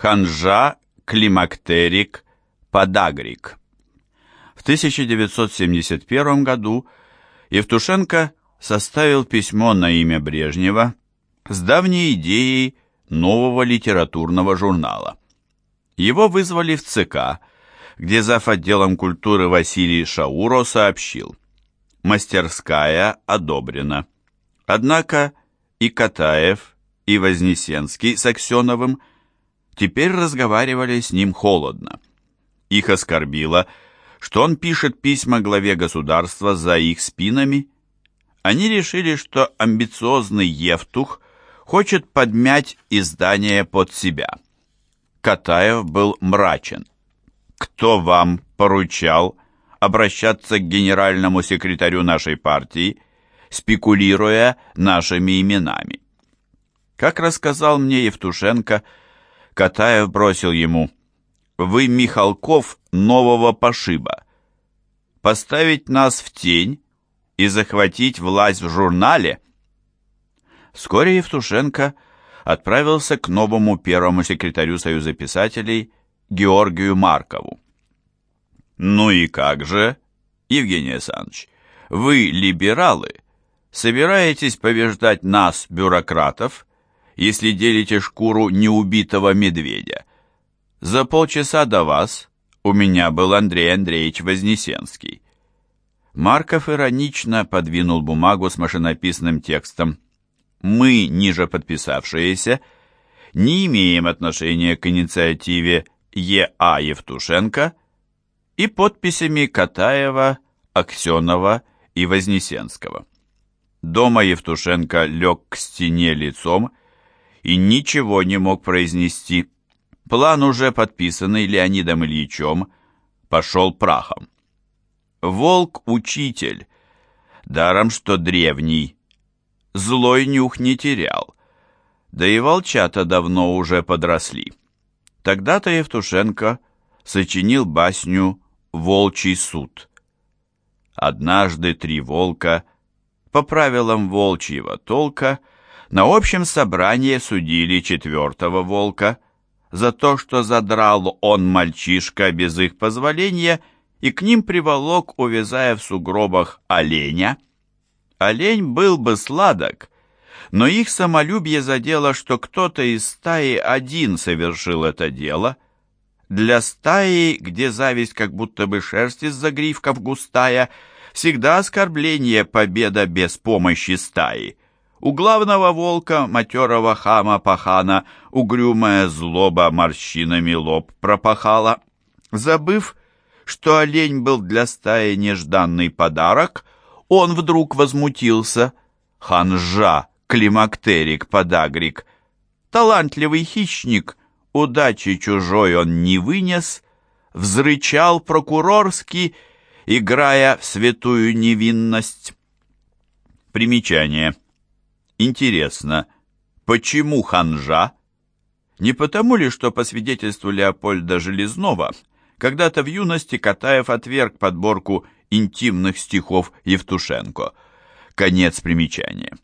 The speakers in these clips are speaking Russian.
Ханжа, климактерик, подагрик. В 1971 году Евтушенко составил письмо на имя Брежнева с давней идеей нового литературного журнала. Его вызвали в ЦК, где зав. отделом культуры Василий Шауро сообщил, мастерская одобрена. Однако и Катаев, и Вознесенский с Аксеновым теперь разговаривали с ним холодно. Их оскорбило, что он пишет письма главе государства за их спинами. Они решили, что амбициозный Евтух хочет подмять издание под себя. Катаев был мрачен. «Кто вам поручал обращаться к генеральному секретарю нашей партии, спекулируя нашими именами?» Как рассказал мне Евтушенко, Катаев бросил ему «Вы Михалков нового пошиба. Поставить нас в тень и захватить власть в журнале?» Вскоре Евтушенко отправился к новому первому секретарю Союза писателей Георгию Маркову. «Ну и как же, Евгений Александрович, вы, либералы, собираетесь побеждать нас, бюрократов, если делите шкуру неубитого медведя. За полчаса до вас у меня был Андрей Андреевич Вознесенский. Марков иронично подвинул бумагу с машинописным текстом. Мы, ниже подписавшиеся, не имеем отношения к инициативе Е.А. Евтушенко и подписями Катаева, Аксенова и Вознесенского. Дома Евтушенко лег к стене лицом и ничего не мог произнести. План, уже подписанный Леонидом Ильичем, пошел прахом. Волк-учитель, даром что древний, злой нюх не терял, да и волчата давно уже подросли. Тогда-то Евтушенко сочинил басню «Волчий суд». Однажды три волка, по правилам волчьего толка, на общем собрании судили четвертого волка за то, что задрал он мальчишка без их позволения и к ним приволок, увязая в сугробах оленя. Олень был бы сладок, но их самолюбие задело, что кто-то из стаи один совершил это дело. Для стаи, где зависть как будто бы шерсть из загривков густая, всегда оскорбление победа без помощи стаи. У главного волка, матерого хама-пахана, угрюмая злоба морщинами лоб пропахала. Забыв, что олень был для стаи нежданный подарок, он вдруг возмутился. Ханжа, климактерик, подагрик. Талантливый хищник, удачи чужой он не вынес, взрычал прокурорский, играя в святую невинность. Примечание. Интересно, почему ханжа? Не потому ли, что по свидетельству Леопольда Железного, когда-то в юности Катаев отверг подборку интимных стихов Евтушенко. Конец примечания.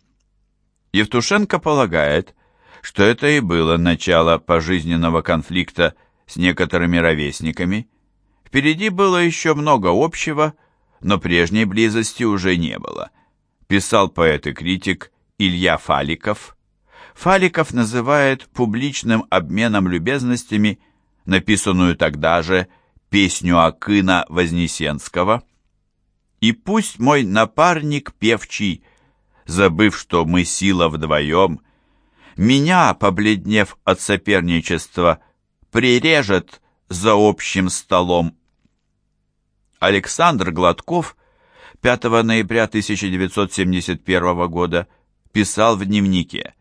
Евтушенко полагает, что это и было начало пожизненного конфликта с некоторыми ровесниками. Впереди было еще много общего, но прежней близости уже не было. Писал поэт и критик Илья Фаликов. Фаликов называет публичным обменом любезностями написанную тогда же песню Акына Вознесенского. «И пусть мой напарник певчий, забыв, что мы сила вдвоем, меня, побледнев от соперничества, прирежет за общим столом». Александр Гладков 5 ноября 1971 года писал в дневнике.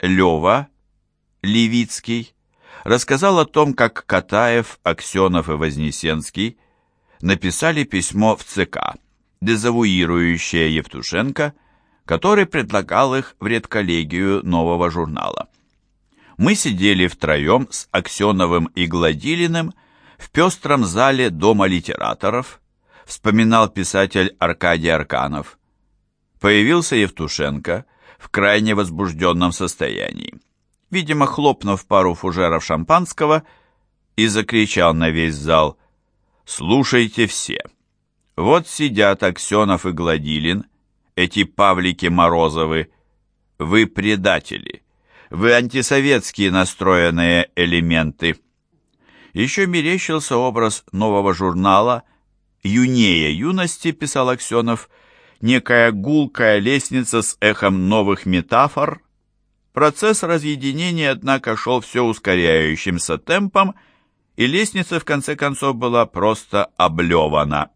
Лева, Левицкий, рассказал о том, как Катаев, Аксенов и Вознесенский написали письмо в ЦК, дезавуирующее Евтушенко, который предлагал их в редколлегию нового журнала. Мы сидели втроем с Аксеновым и Гладилиным в пестром зале Дома литераторов, вспоминал писатель Аркадий Арканов появился Евтушенко в крайне возбужденном состоянии. видимо, хлопнув пару фужеров шампанского, и закричал на весь зал «Слушайте все! Вот сидят Аксенов и Гладилин, эти Павлики Морозовы. Вы предатели, вы антисоветские настроенные элементы». Еще мерещился образ нового журнала «Юнее юности», писал Аксенов, некая гулкая лестница с эхом новых метафор. Процесс разъединения, однако, шел все ускоряющимся темпом, и лестница, в конце концов, была просто облевана.